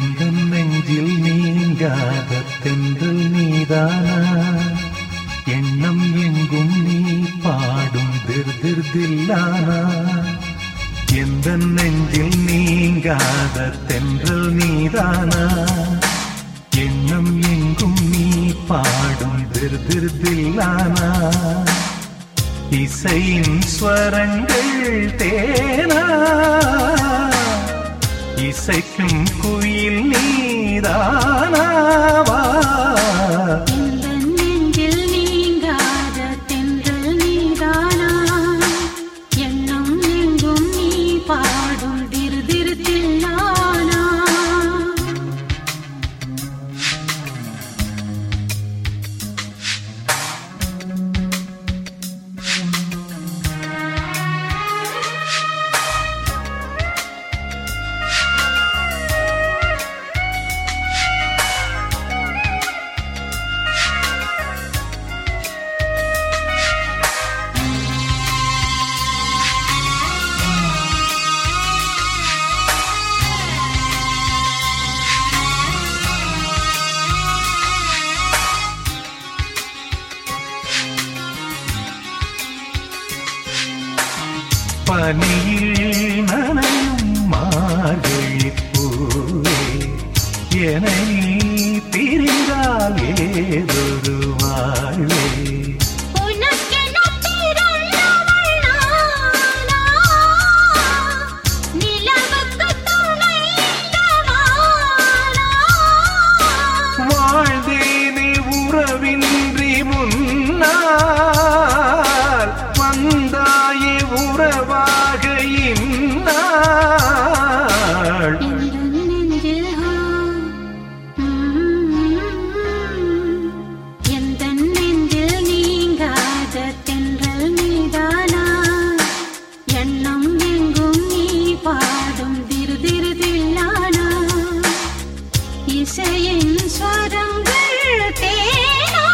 எந்தன் நெஞ்சில் நீங்காத தென்றல் நீதானா? எண்ணம் எங்கும் நீ பாடும் திருதிர்தில்லானா? எந்தன் நெஞ்சில் நீங்காத தென்றல் நீதானா? எண்ணம் எங்கும் நீ பாடும் திருதிர்தில்லானா? இசையின் ஸ்வரங்கள் தேனா? இசைக்கும் குயில் நீதானாவா? பனியில் நனையும் மார்கழி பூவே என நீ பிரிந்தால் ஏதொரு வாழ்வே. தேனா?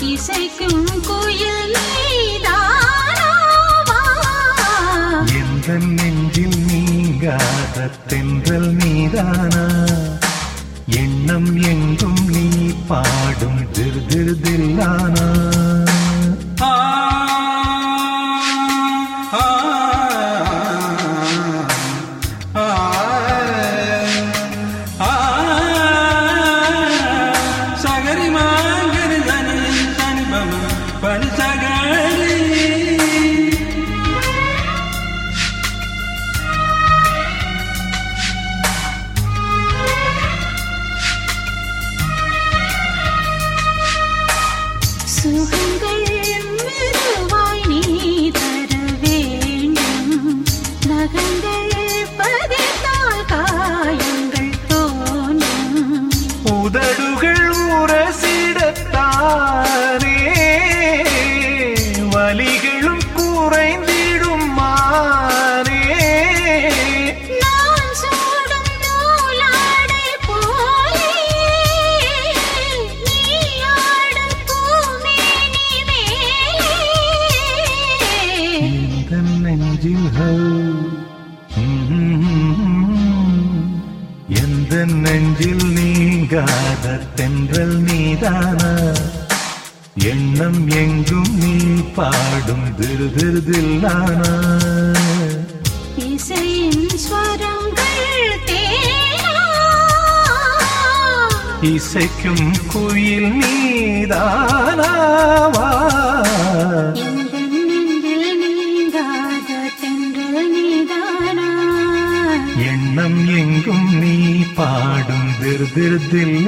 இசைக்கும் குயில் நீதானாவா? நெஞ்சில் நீங்காத தென்றல் நீதானா? எண்ணம் எங்கும் நீ பாடும் திரு திரு தில்லானா? பனிசகர் happened. நீங்காத தென்றல் நீதானா? எண்ணம் எங்கும் நீ பாடும் திரு திரு தில்லானா இசையின் ஸ்வரங்கள் இசைக்கும் குயில் நீதானாவா எங்கும் நீ பாடும் திரு திரு